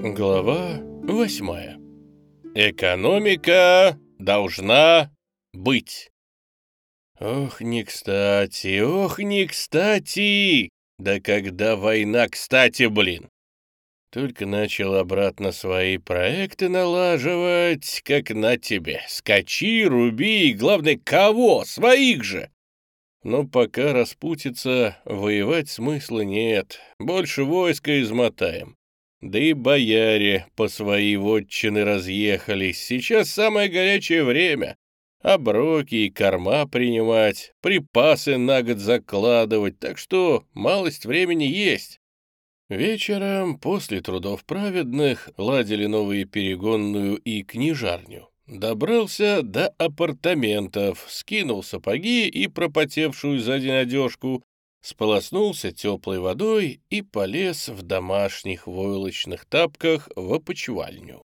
Глава восьмая. Экономика должна быть. Ох, не кстати, ох, не кстати! Да когда война кстати, блин! Только начал обратно свои проекты налаживать, как на тебе. Скачи, руби главное, кого? Своих же! Но пока распутится, воевать смысла нет. Больше войска измотаем. Да и бояре по своей вотчины разъехались. Сейчас самое горячее время. Оброки и корма принимать, припасы на год закладывать, так что малость времени есть. Вечером, после трудов праведных, ладили новые перегонную и книжарню. Добрался до апартаментов, скинул сапоги и пропотевшую за день одежку, сполоснулся теплой водой и полез в домашних войлочных тапках в опочивальню.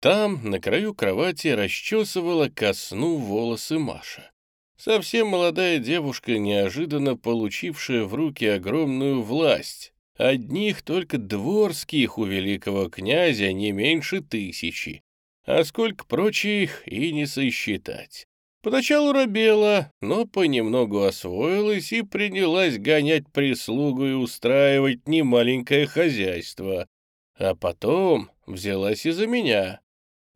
Там, на краю кровати, расчесывала ко сну волосы Маша. Совсем молодая девушка, неожиданно получившая в руки огромную власть, Одних только дворских у великого князя не меньше тысячи, а сколько прочих и не сосчитать. Поначалу робела, но понемногу освоилась и принялась гонять прислугу и устраивать немаленькое хозяйство. А потом взялась и за меня.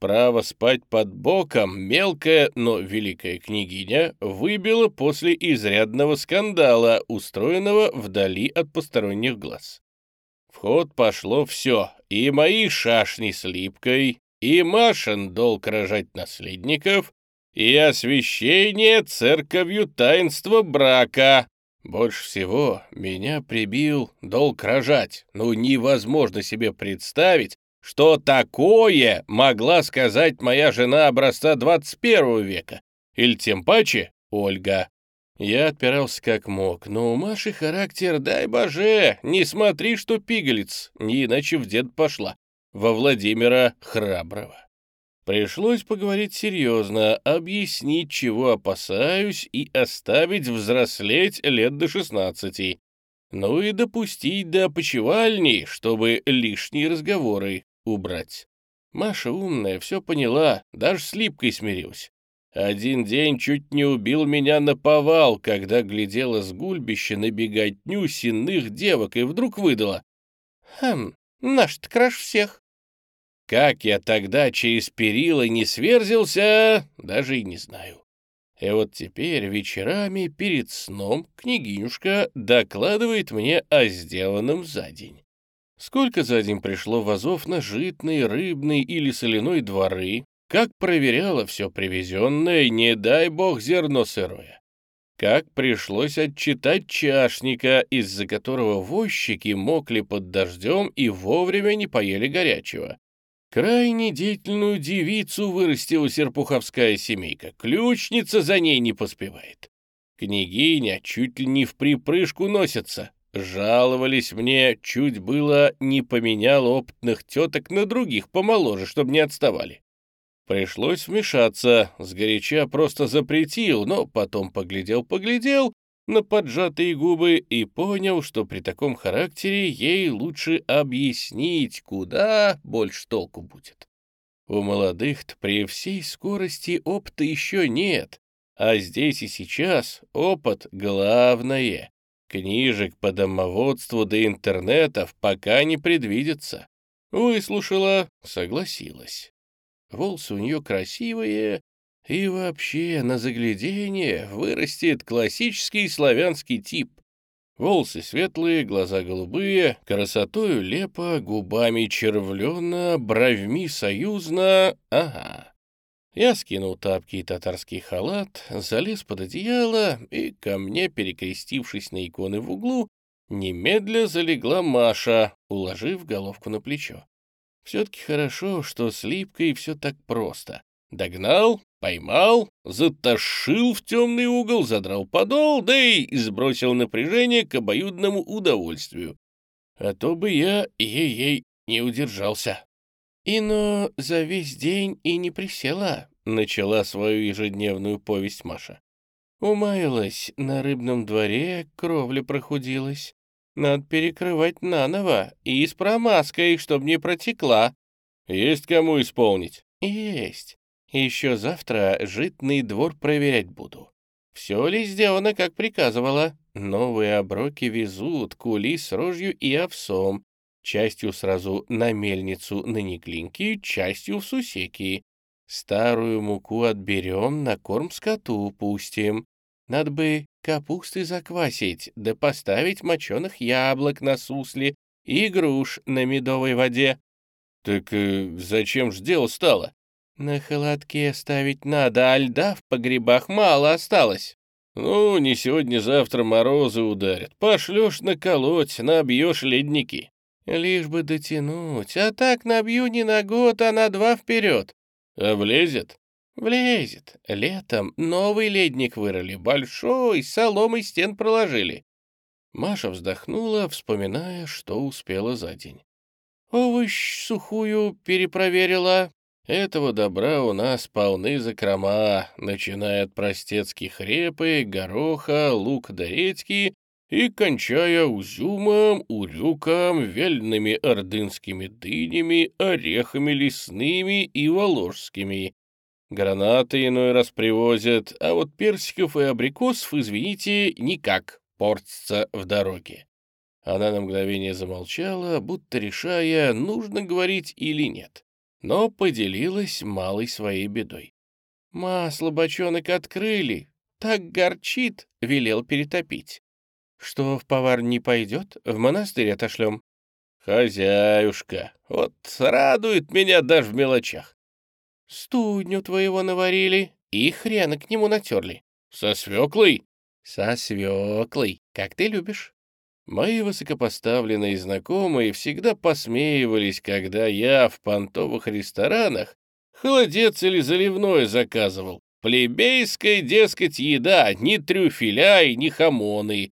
Право спать под боком мелкая, но великая княгиня выбила после изрядного скандала, устроенного вдали от посторонних глаз. В ход пошло все, и мои шашни с липкой, и Машин долг рожать наследников, и освящение церковью таинства брака. Больше всего меня прибил долг рожать. Ну, невозможно себе представить, что такое могла сказать моя жена образца 21 века, или тем паче Ольга. Я отпирался как мог, но у Маши характер, дай боже, не смотри, что пигалец, не иначе в дед пошла, во Владимира Храброго. Пришлось поговорить серьезно, объяснить, чего опасаюсь, и оставить взрослеть лет до шестнадцати. Ну и допустить до опочивальни, чтобы лишние разговоры убрать. Маша умная, все поняла, даже с Липкой смирился. Один день чуть не убил меня на повал, когда глядела с гульбища на беготню сенных девок и вдруг выдала. «Хм, наш-то краш всех». Как я тогда через перила не сверзился, даже и не знаю. И вот теперь вечерами перед сном княгинюшка докладывает мне о сделанном за день. Сколько за день пришло вазов на житный, рыбный или соляной дворы, как проверяла все привезенное, не дай бог зерно сырое. Как пришлось отчитать чашника, из-за которого возчики мокли под дождем и вовремя не поели горячего. Крайне деятельную девицу вырастила серпуховская семейка, ключница за ней не поспевает. Княгиня чуть ли не в припрыжку носится, Жаловались мне, чуть было не поменял опытных теток на других помоложе, чтобы не отставали. Пришлось вмешаться, сгоряча просто запретил, но потом поглядел-поглядел на поджатые губы и понял, что при таком характере ей лучше объяснить, куда больше толку будет. У молодых-то при всей скорости опыта еще нет, а здесь и сейчас опыт — главное. Книжек по домоводству до интернетов пока не предвидится. Выслушала, согласилась. Волосы у нее красивые, и вообще на заглядение вырастет классический славянский тип. Волосы светлые, глаза голубые, красотою лепо, губами червлено, бровьми союзно, ага. Я скинул тапки и татарский халат, залез под одеяло, и ко мне, перекрестившись на иконы в углу, немедля залегла Маша, уложив головку на плечо. Все-таки хорошо, что с Липкой все так просто. Догнал, поймал, затащил в темный угол, задрал подол, да и сбросил напряжение к обоюдному удовольствию. А то бы я ей-ей не удержался. «И но за весь день и не присела», — начала свою ежедневную повесть Маша. Умаялась, на рыбном дворе кровля прохудилась. Надо перекрывать наново и с промазкой, чтобы не протекла. Есть кому исполнить? Есть. Еще завтра житный двор проверять буду. Все ли сделано, как приказывала? Новые оброки везут, кули с рожью и овсом. Частью сразу на мельницу на Неглинки, частью в Сусеки. Старую муку отберем, на корм скоту пустим. Надо бы капусты заквасить, да поставить моченых яблок на сусле и груш на медовой воде. Так э, зачем ж дело стало? На холодке ставить надо, а льда в погребах мало осталось. Ну, не сегодня-завтра морозы ударят. Пошлешь наколоть, набьешь ледники. Лишь бы дотянуть, а так набью не на год, а на два вперед. А влезет? Влезет. Летом новый ледник вырыли, большой, соломой стен проложили. Маша вздохнула, вспоминая, что успела за день. Овощ сухую перепроверила. Этого добра у нас полны закрома, начиная от простецких репы, гороха, лук да редьки и кончая узюмом, урюком, вялеными ордынскими дынями, орехами лесными и воложскими. Гранаты иной раз привозят, а вот персиков и абрикосов, извините, никак портится в дороге. Она на мгновение замолчала, будто решая, нужно говорить или нет, но поделилась малой своей бедой. «Масло бочонок открыли, так горчит», — велел перетопить. «Что в повар не пойдет, в монастырь отошлем». «Хозяюшка, вот радует меня даже в мелочах. Студню твоего наварили и хрена к нему натерли. Со свеклой? Со свеклой, как ты любишь. Мои высокопоставленные знакомые всегда посмеивались, когда я в понтовых ресторанах холодец или заливное заказывал. Плебейская, дескать, еда, ни трюфеля и ни хамоны.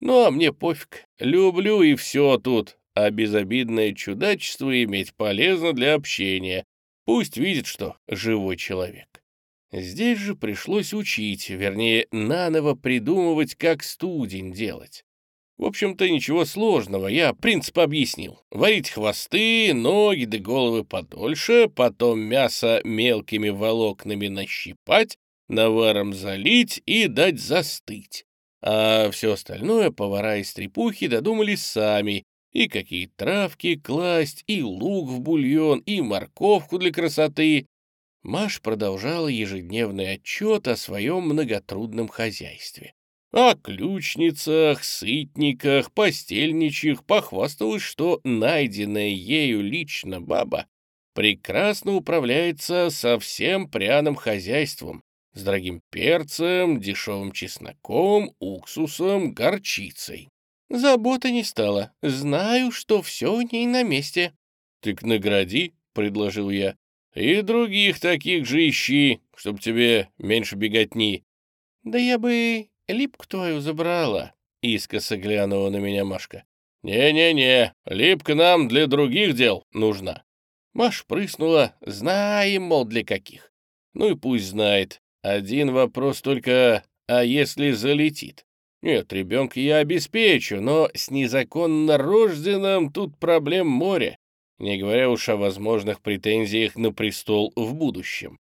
Ну, а мне пофиг, люблю и все тут, а безобидное чудачество иметь полезно для общения, Пусть видит, что живой человек. Здесь же пришлось учить, вернее, наново придумывать, как студень делать. В общем-то, ничего сложного, я принцип объяснил. Варить хвосты, ноги да головы подольше, потом мясо мелкими волокнами нащипать, наваром залить и дать застыть. А все остальное повара из трепухи додумались сами, и какие травки класть, и лук в бульон, и морковку для красоты. Маш продолжала ежедневный отчет о своем многотрудном хозяйстве. О ключницах, сытниках, постельничьих похвасталась, что найденная ею лично баба прекрасно управляется со всем пряным хозяйством, с дорогим перцем, дешевым чесноком, уксусом, горчицей. Заботы не стало. Знаю, что все у ней на месте. Так награди, предложил я. И других таких же ищи, чтоб тебе меньше беготни. Да я бы липку твою забрала, искоса глянула на меня Машка. «Не-не-не, липка нам для других дел нужна». Маш прыснула, знаем, мол, для каких. Ну и пусть знает. Один вопрос только, а если залетит? Нет, ребенка я обеспечу, но с незаконно рожденным тут проблем море, не говоря уж о возможных претензиях на престол в будущем.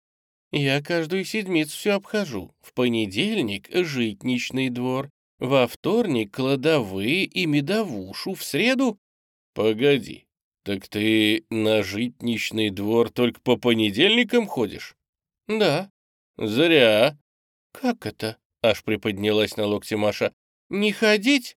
Я каждую седмицу все обхожу. В понедельник — житничный двор, во вторник — кладовые и медовушу, в среду... Погоди, так ты на житничный двор только по понедельникам ходишь? Да. Зря. Как это? Аж приподнялась на локте Маша. «Не ходить?»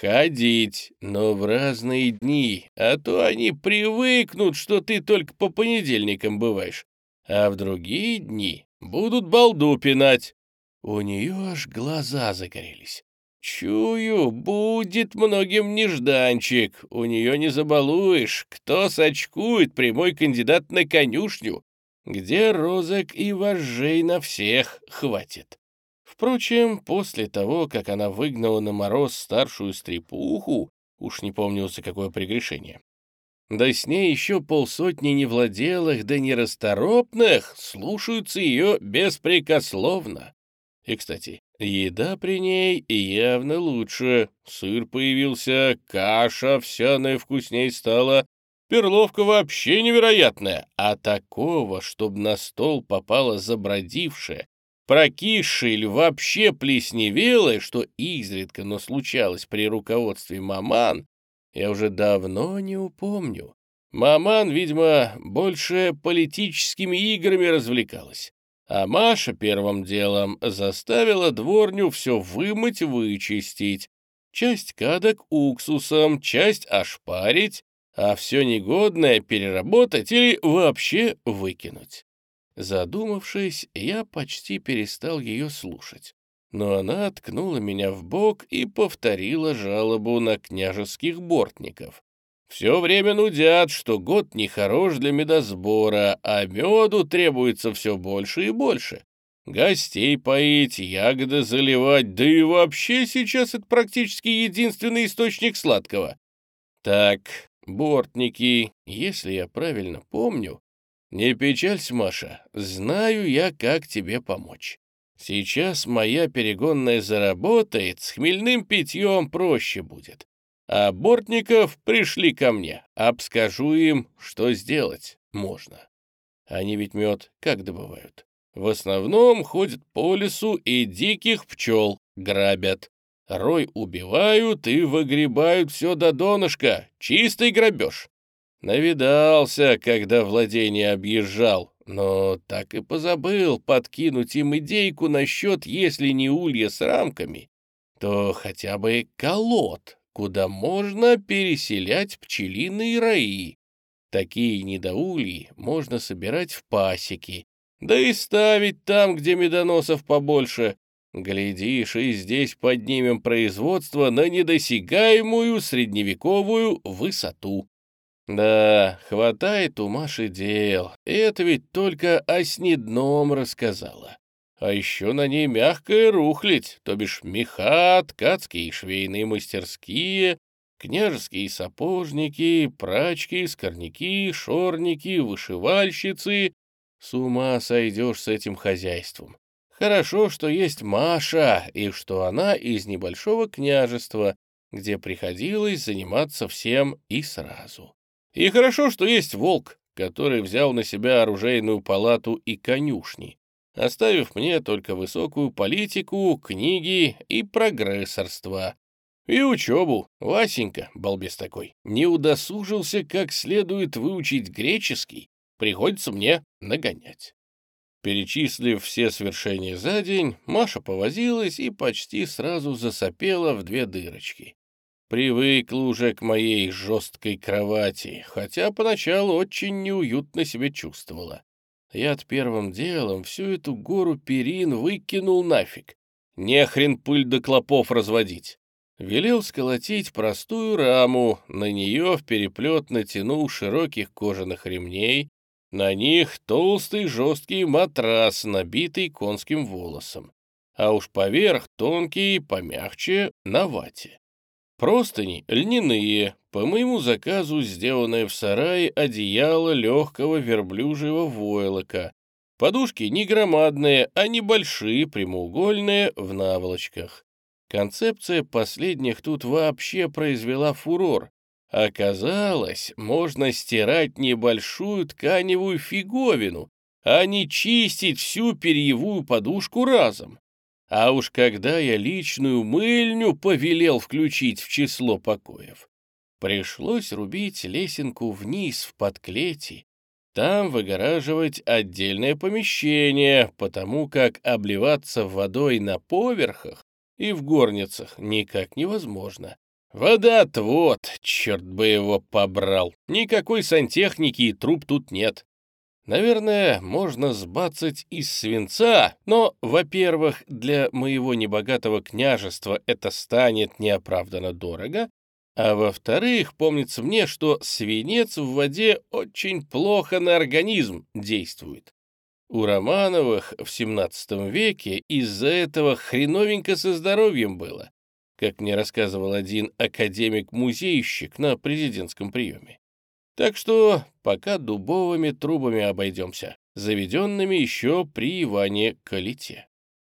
«Ходить, но в разные дни, а то они привыкнут, что ты только по понедельникам бываешь, а в другие дни будут балду пинать». У нее аж глаза загорелись. «Чую, будет многим нежданчик, у нее не забалуешь. Кто сочкует, прямой кандидат на конюшню, где розок и вожжей на всех хватит». Впрочем, после того, как она выгнала на мороз старшую стрепуху, уж не помню за какое прегрешение, да с ней еще полсотни невладелых да нерасторопных слушаются ее беспрекословно. И, кстати, Еда при ней явно лучше. Сыр появился, каша овсяная вкусней стала. Перловка вообще невероятная. А такого, чтобы на стол попало забродившее, прокисшее или вообще плесневелое, что изредка, но случалось при руководстве маман, я уже давно не упомню. Маман, видимо, больше политическими играми развлекалась. А Маша первым делом заставила дворню все вымыть, вычистить. Часть кадок уксусом, часть ошпарить, а все негодное переработать или вообще выкинуть. Задумавшись, я почти перестал ее слушать. Но она ткнула меня в бок и повторила жалобу на княжеских бортников. Все время нудят, что год нехорош для медосбора, а меду требуется все больше и больше. Гостей поить, ягоды заливать, да и вообще сейчас это практически единственный источник сладкого. Так, бортники, если я правильно помню, не печалься, Маша, знаю я, как тебе помочь. Сейчас моя перегонная заработает, с хмельным питьем проще будет. А бортников пришли ко мне, обскажу им, что сделать можно. Они ведь мед как добывают? В основном ходят по лесу и диких пчел грабят. Рой убивают и выгребают все до донышка. Чистый грабеж. Навидался, когда владение объезжал, но так и позабыл подкинуть им идейку насчет, если не улья с рамками, то хотя бы колод куда можно переселять пчелиные раи. Такие недоульи можно собирать в пасеки, да и ставить там, где медоносов побольше. Глядишь, и здесь поднимем производство на недосягаемую средневековую высоту. Да, хватает у Маши дел, это ведь только о снедном рассказала. А еще на ней мягкая рухлядь, то бишь меха, ткацкие и швейные мастерские, княжеские сапожники, прачки, скорняки, шорники, вышивальщицы. С ума сойдешь с этим хозяйством. Хорошо, что есть Маша, и что она из небольшого княжества, где приходилось заниматься всем и сразу. И хорошо, что есть волк, который взял на себя оружейную палату и конюшни оставив мне только высокую политику, книги и прогрессорство. И учебу. Васенька, балбес такой, не удосужился как следует выучить греческий, приходится мне нагонять. Перечислив все свершения за день, Маша повозилась и почти сразу засопела в две дырочки. Привыкла уже к моей жесткой кровати, хотя поначалу очень неуютно себя чувствовала. Я-то первым делом всю эту гору перин выкинул нафиг. Не хрен пыль до клопов разводить. Велел сколотить простую раму, на нее в переплет натянул широких кожаных ремней, на них толстый жесткий матрас, набитый конским волосом, а уж поверх тонкий, помягче, на вате. Простыни льняные, по моему заказу сделанное в сарае одеяло легкого верблюжьего войлока. Подушки не громадные, а небольшие, прямоугольные, в наволочках. Концепция последних тут вообще произвела фурор. Оказалось, можно стирать небольшую тканевую фиговину, а не чистить всю перьевую подушку разом. А уж когда я личную мыльню повелел включить в число покоев, пришлось рубить лесенку вниз в подклете, там выгораживать отдельное помещение, потому как обливаться водой на поверхах и в горницах никак невозможно. Вода-отвод, черт бы его побрал. Никакой сантехники и труб тут нет. Наверное, можно сбацать из свинца, но, во-первых, для моего небогатого княжества это станет неоправданно дорого, а во-вторых, помнится мне, что свинец в воде очень плохо на организм действует. У Романовых в 17 веке из-за этого хреновенько со здоровьем было, как мне рассказывал один академик-музейщик на президентском приеме. Так что пока дубовыми трубами обойдемся, заведенными еще при Иване Калите.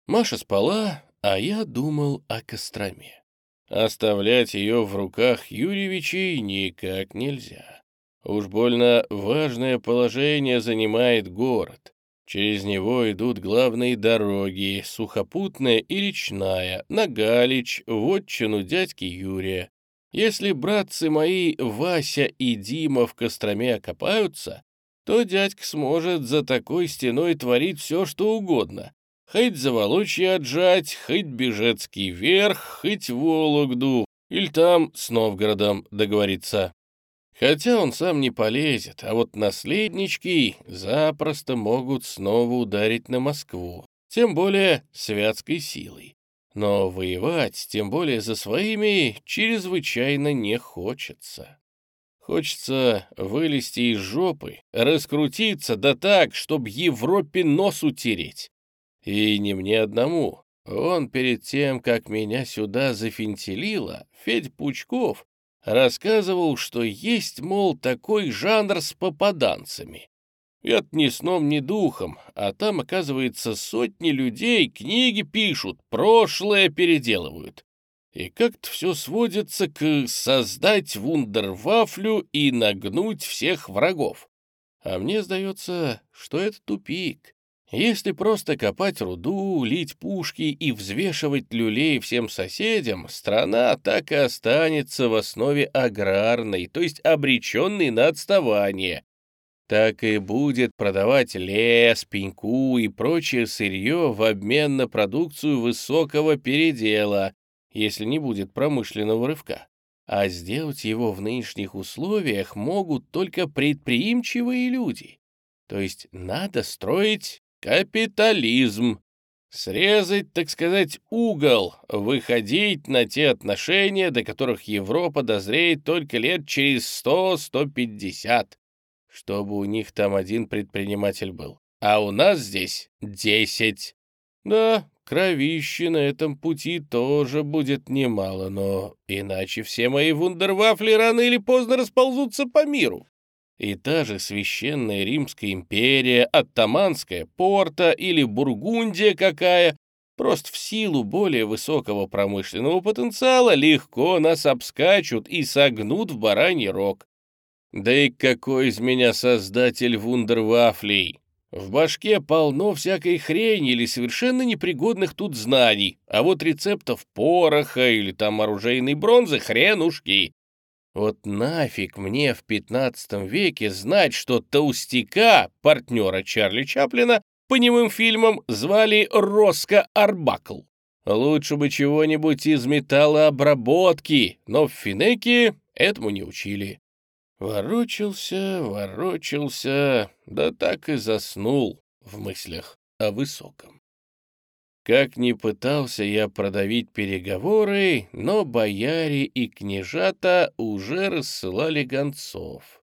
Маша спала, а я думал о Костроме. Оставлять ее в руках Юрьевичей никак нельзя. Уж больно важное положение занимает город. Через него идут главные дороги, сухопутная и речная, на Галич, вотчину дядьки Юрия. Если братцы мои Вася и Дима в Костроме окопаются, то дядька сможет за такой стеной творить все, что угодно. Хоть Заволочье отжать, хоть Бежецкий верх, хоть Вологду, или там с Новгородом договориться. Хотя он сам не полезет, а вот наследнички запросто могут снова ударить на Москву, тем более святской силой. Но воевать, тем более за своими, чрезвычайно не хочется. Хочется вылезти из жопы, раскрутиться, да так, чтобы Европе нос утереть. И не мне одному. Он перед тем, как меня сюда зафинтелило, Федь Пучков рассказывал, что есть, мол, такой жанр с попаданцами. Это ни сном, ни духом, а там, оказывается, сотни людей книги пишут, прошлое переделывают. И как-то все сводится к создать вундервафлю и нагнуть всех врагов. А мне сдается, что это тупик. Если просто копать руду, лить пушки и взвешивать люлей всем соседям, страна так и останется в основе аграрной, то есть обреченной на отставание. Так и будет продавать лес, пеньку и прочее сырье в обмен на продукцию высокого передела, если не будет промышленного рывка. А сделать его в нынешних условиях могут только предприимчивые люди. То есть надо строить Капитализм. Срезать, так сказать, угол, выходить на те отношения, до которых Европа дозреет только лет через сто-сто пятьдесят, чтобы у них там один предприниматель был, а у нас здесь десять. Да, кровищи на этом пути тоже будет немало, но иначе все мои вундервафли рано или поздно расползутся по миру. И та же священная Римская империя, Оттаманская порта или Бургундия какая, просто в силу более высокого промышленного потенциала легко нас обскачут и согнут в бараний рог. Да и какой из меня создатель вундервафлей! В башке полно всякой хрени или совершенно непригодных тут знаний, а вот рецептов пороха или там оружейной бронзы хренушки. Вот нафиг мне в 15 веке знать, что толстяка, партнера Чарли Чаплина, по немым фильмам звали Роско Арбакл. Лучше бы чего-нибудь из металлообработки, но в Финеке этому не учили. Ворочался, ворочался, да так и заснул в мыслях о высоком. Как ни пытался я продавить переговоры, но бояре и княжата уже рассылали гонцов.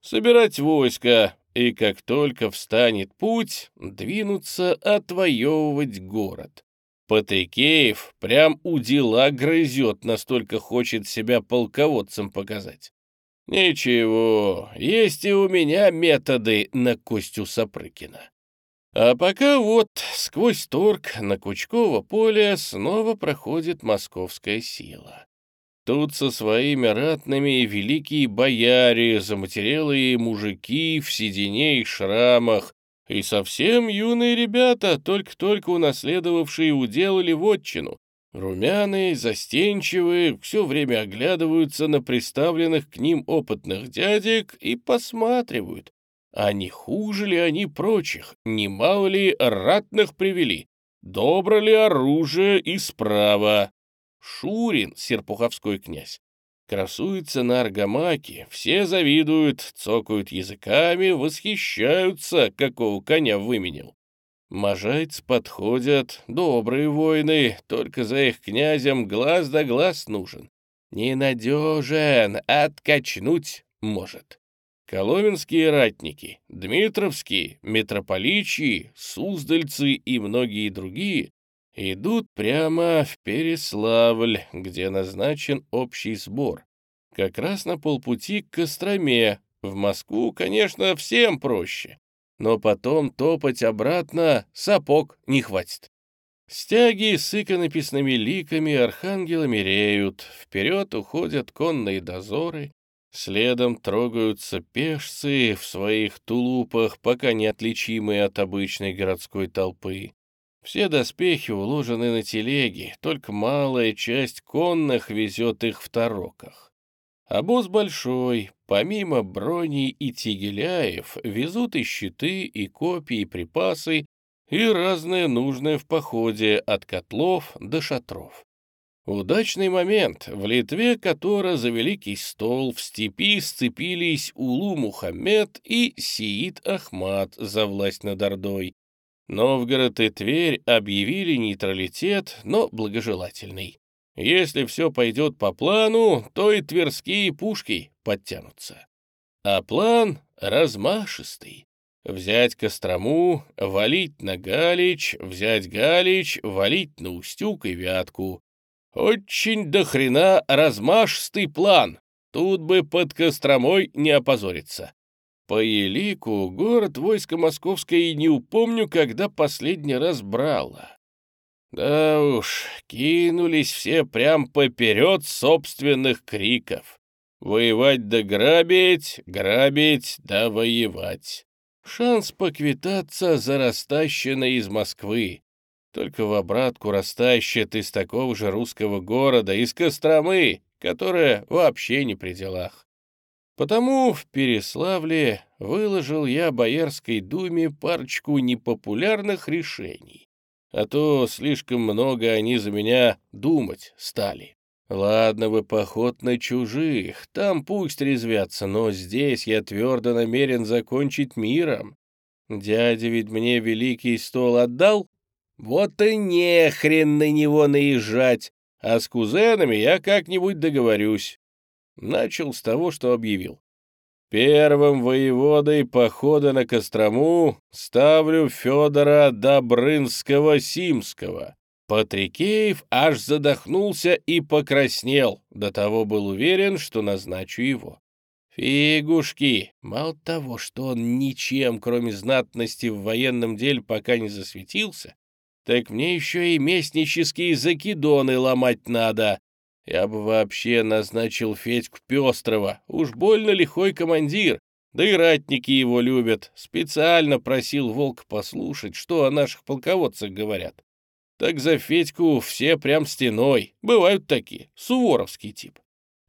Собирать войско, и как только встанет путь, двинуться отвоевывать город. Патрикеев прям у дела грызет, настолько хочет себя полководцем показать. Ничего, есть и у меня методы на Костю Сапрыкина. А пока вот сквозь торг на Кучково поле снова проходит московская сила. Тут со своими ратными великие бояре, заматерелые мужики в седине и шрамах, и совсем юные ребята, только-только унаследовавшие удел или вотчину. Румяные, застенчивые, все время оглядываются на приставленных к ним опытных дядек и посматривают, а не хуже ли они прочих, немало ли ратных привели, добро ли оружие и справа. Шурин, серпуховской князь, красуется на аргамаке, все завидуют, цокают языками, восхищаются, какого коня выменил. Можайцы подходят, добрые воины, только за их князем глаз да глаз нужен. Ненадежен, откачнуть может. Коломенские ратники, Дмитровские, митрополичьи, Суздальцы и многие другие идут прямо в Переславль, где назначен общий сбор. Как раз на полпути к Костроме. В Москву, конечно, всем проще. Но потом топать обратно сапог не хватит. Стяги с иконописными ликами архангелами реют, вперед уходят конные дозоры, следом трогаются пешцы в своих тулупах, пока неотличимые от обычной городской толпы. Все доспехи уложены на телеги, только малая часть конных везет их в тароках. Обоз большой, помимо броней и тигеляев, везут и щиты, и копии, и припасы, и разное нужное в походе от котлов до шатров. Удачный момент. В Литве, которая за Великий стол, в степи сцепились Улу Мухаммед и Сиит Ахмад за власть над Ордой. Новгород и Тверь объявили нейтралитет, но благожелательный. Если все пойдет по плану, то и тверские пушки подтянутся. А план размашистый. Взять Кострому, валить на Галич, взять Галич, валить на Устюг и Вятку. Очень до хрена размашистый план. Тут бы под Костромой не опозориться. По елику город войска московское не упомню, когда последний раз брала. Да уж, кинулись все прям поперед собственных криков. Воевать да грабить, грабить да воевать. Шанс поквитаться за растащенное из Москвы. Только в обратку растащат из такого же русского города, из Костромы, которая вообще не при делах. Потому в Переславле выложил я Боярской думе парочку непопулярных решений, а то слишком много они за меня думать стали. Ладно бы поход на чужих, там пусть резвятся, но здесь я твердо намерен закончить миром. Дядя ведь мне великий стол отдал, вот и не хрен на него наезжать, а с кузенами я как-нибудь договорюсь. Начал с того, что объявил. Первым воеводой похода на Кострому ставлю Федора Добрынского-Симского. Патрикеев аж задохнулся и покраснел, до того был уверен, что назначу его. Фигушки, мало того, что он ничем, кроме знатности в военном деле, пока не засветился, так мне еще и местнические закидоны ломать надо. Я бы вообще назначил Федьку Пестрова, уж больно лихой командир, да и ратники его любят. Специально просил Волк послушать, что о наших полководцах говорят. Так за Федьку все прям стеной. Бывают такие, суворовский тип.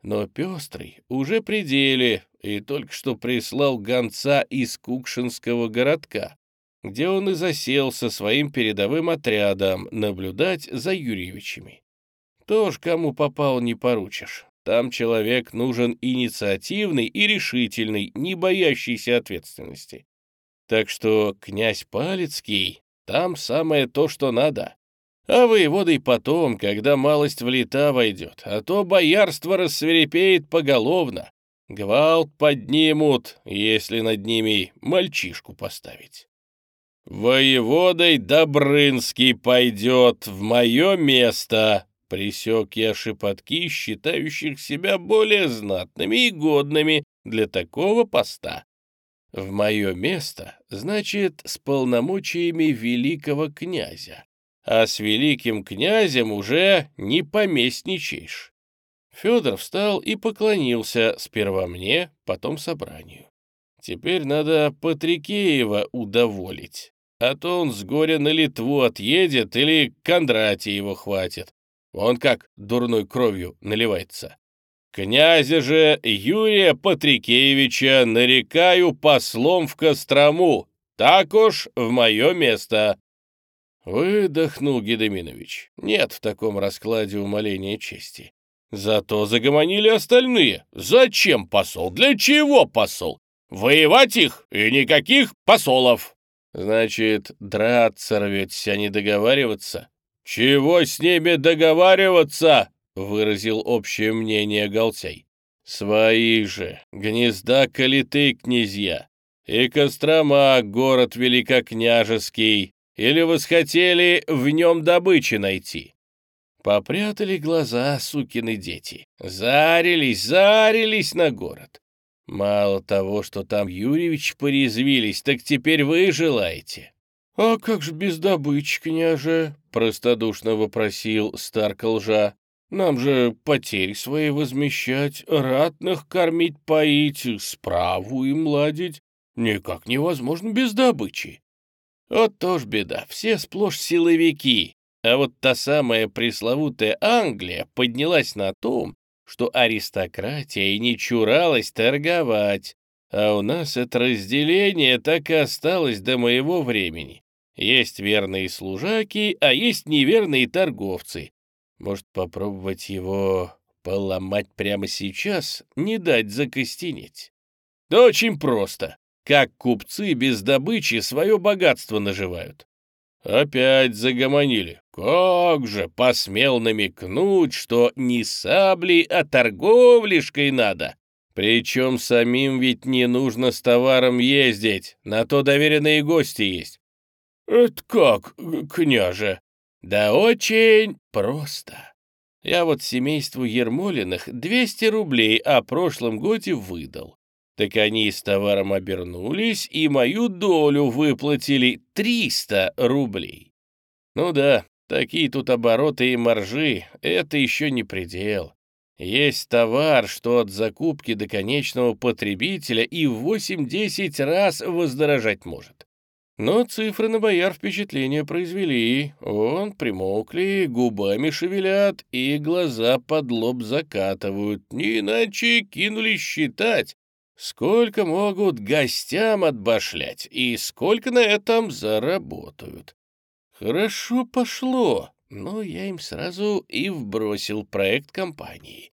Но Пестрый уже при деле и только что прислал гонца из Кукшинского городка, где он и засел со своим передовым отрядом наблюдать за Юрьевичами. Тоже кому попал не поручишь. Там человек нужен инициативный и решительный, не боящийся ответственности. Так что князь Палецкий там самое то, что надо а воеводой потом, когда малость в лета войдет, а то боярство рассверепеет поголовно. Гвалт поднимут, если над ними мальчишку поставить. «Воеводой Добрынский пойдет в мое место», — присек я шепотки, считающих себя более знатными и годными для такого поста. «В мое место» значит с полномочиями великого князя а с великим князем уже не поместничаешь. Федор встал и поклонился сперва мне, потом собранию. Теперь надо Патрикеева удоволить, а то он с горя на Литву отъедет или Кондратия его хватит. Он как дурной кровью наливается. Князя же Юрия Патрикеевича нарекаю послом в Кострому, так уж в мое место. Выдохнул Гедеминович. Нет в таком раскладе умоления чести. Зато загомонили остальные. Зачем посол? Для чего посол? Воевать их и никаких посолов. Значит, драться рветесь, а не договариваться? Чего с ними договариваться? Выразил общее мнение Галтей. Свои же, гнезда калиты князья. И Кострома, город великокняжеский, или восхотели в нем добычи найти? Попрятали глаза сукины дети. Зарились, зарились на город. Мало того, что там Юрьевич порезвились, так теперь вы желаете. «А как же без добычи, княже?» — простодушно вопросил Старка лжа. «Нам же потери свои возмещать, ратных кормить, поить, справу им ладить. Никак невозможно без добычи». Вот тоже беда, все сплошь силовики. А вот та самая пресловутая Англия поднялась на том, что аристократия и не чуралась торговать, а у нас это разделение так и осталось до моего времени. Есть верные служаки, а есть неверные торговцы. Может, попробовать его поломать прямо сейчас, не дать закостенеть? Да очень просто. Как купцы без добычи свое богатство наживают. Опять загомонили. Как же посмел намекнуть, что не саблей, а торговлишкой надо. Причем самим ведь не нужно с товаром ездить, на то доверенные гости есть. «Это как, княже?» «Да очень просто. Я вот семейству Ермолиных 200 рублей о прошлом годе выдал. Так они с товаром обернулись и мою долю выплатили 300 рублей. Ну да, такие тут обороты и маржи — это еще не предел. Есть товар, что от закупки до конечного потребителя и в 8-10 раз воздорожать может. Но цифры на бояр впечатление произвели. Он примолкли, губами шевелят и глаза под лоб закатывают. Не иначе кинулись считать, сколько могут гостям отбашлять и сколько на этом заработают. Хорошо пошло, но я им сразу и вбросил проект компании.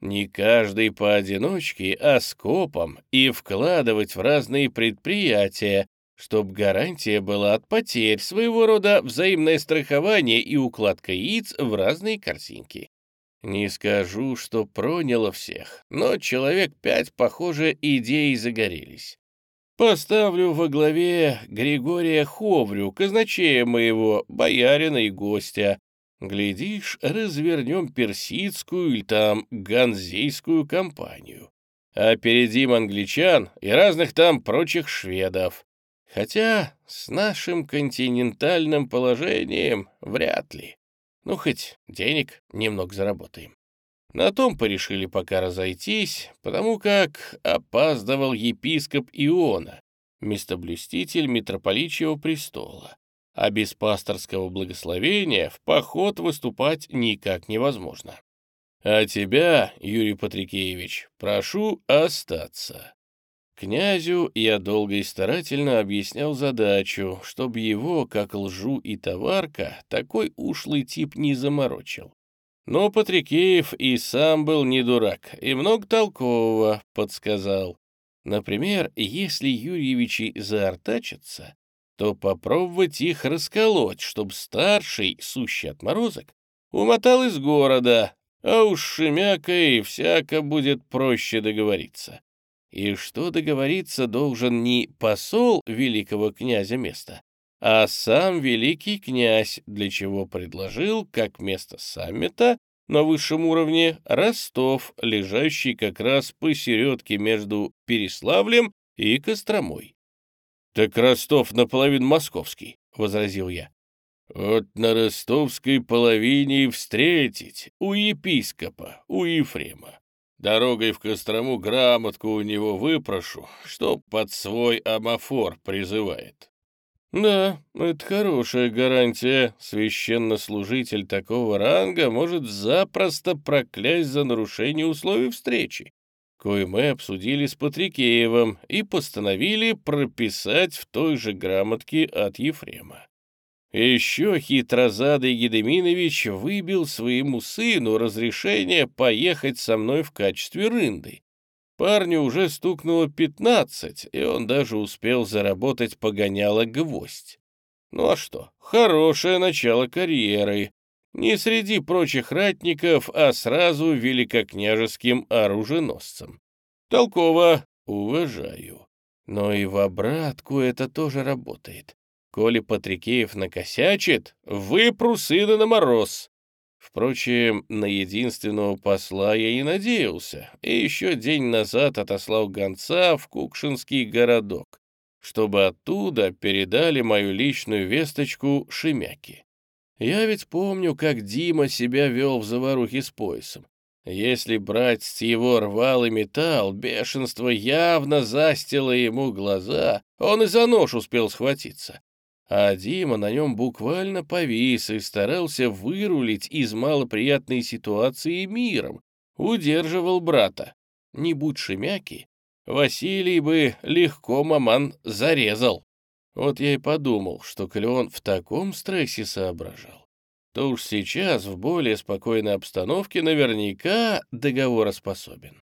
Не каждый поодиночке, а скопом и вкладывать в разные предприятия, Чтоб гарантия была от потерь, своего рода взаимное страхование и укладка яиц в разные корзинки. Не скажу, что проняло всех, но человек пять, похоже, идеи загорелись. Поставлю во главе Григория Ховрю, казначея моего, боярина и гостя. Глядишь, развернем персидскую или там ганзейскую компанию. Опередим англичан и разных там прочих шведов. Хотя с нашим континентальным положением вряд ли. Ну, хоть денег немного заработаем. На том порешили пока разойтись, потому как опаздывал епископ Иона, местоблюститель митрополичьего престола, а без пасторского благословения в поход выступать никак невозможно. А тебя, Юрий Патрикеевич, прошу остаться. Князю я долго и старательно объяснял задачу, чтобы его, как лжу и товарка, такой ушлый тип не заморочил. Но Патрикеев и сам был не дурак, и много толкового подсказал. Например, если Юрьевичи заортачатся, то попробовать их расколоть, чтобы старший, сущий отморозок, умотал из города, а уж Шемяка и всяко будет проще договориться и что договориться должен не посол великого князя места, а сам великий князь, для чего предложил как место саммита на высшем уровне Ростов, лежащий как раз посередке между Переславлем и Костромой. «Так Ростов наполовину московский», — возразил я. «Вот на ростовской половине и встретить у епископа, у Ефрема. Дорогой в Кострому грамотку у него выпрошу, что под свой амофор призывает. Да, это хорошая гарантия. Священнослужитель такого ранга может запросто проклясть за нарушение условий встречи, кое мы обсудили с Патрикеевым и постановили прописать в той же грамотке от Ефрема. Еще хитрозадый Гедеминович выбил своему сыну разрешение поехать со мной в качестве рынды. Парню уже стукнуло пятнадцать, и он даже успел заработать погоняло гвоздь. Ну а что, хорошее начало карьеры. Не среди прочих ратников, а сразу великокняжеским оруженосцем. Толково, уважаю. Но и в обратку это тоже работает. Коли Патрикеев накосячит, выпру сына на мороз. Впрочем, на единственного посла я и надеялся, и еще день назад отослал гонца в Кукшинский городок. чтобы оттуда передали мою личную весточку Шемяки. Я ведь помню, как Дима себя вел в заварухе с поясом. Если брать с его рвалый металл, бешенство явно застило ему глаза, он и за нож успел схватиться. А Дима на нем буквально повис и старался вырулить из малоприятной ситуации миром, удерживал брата. Не будь Шемяки, Василий бы легко маман зарезал. Вот я и подумал, что Клеон в таком стрессе соображал, то уж сейчас в более спокойной обстановке наверняка договороспособен.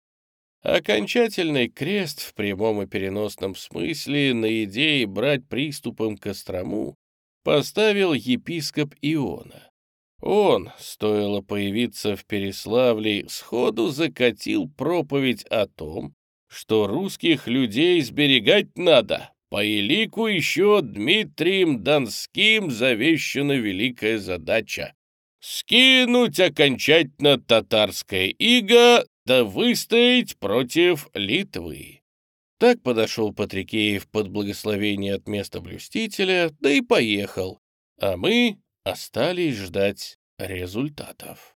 Окончательный крест в прямом и переносном смысле на идее брать приступом Кострому поставил епископ Иона. Он, стоило появиться в Переславле, сходу закатил проповедь о том, что русских людей сберегать надо. По элику еще Дмитрием Донским завещана великая задача — скинуть окончательно татарское иго да выстоять против Литвы. Так подошел Патрикеев под благословение от места блюстителя, да и поехал, а мы остались ждать результатов.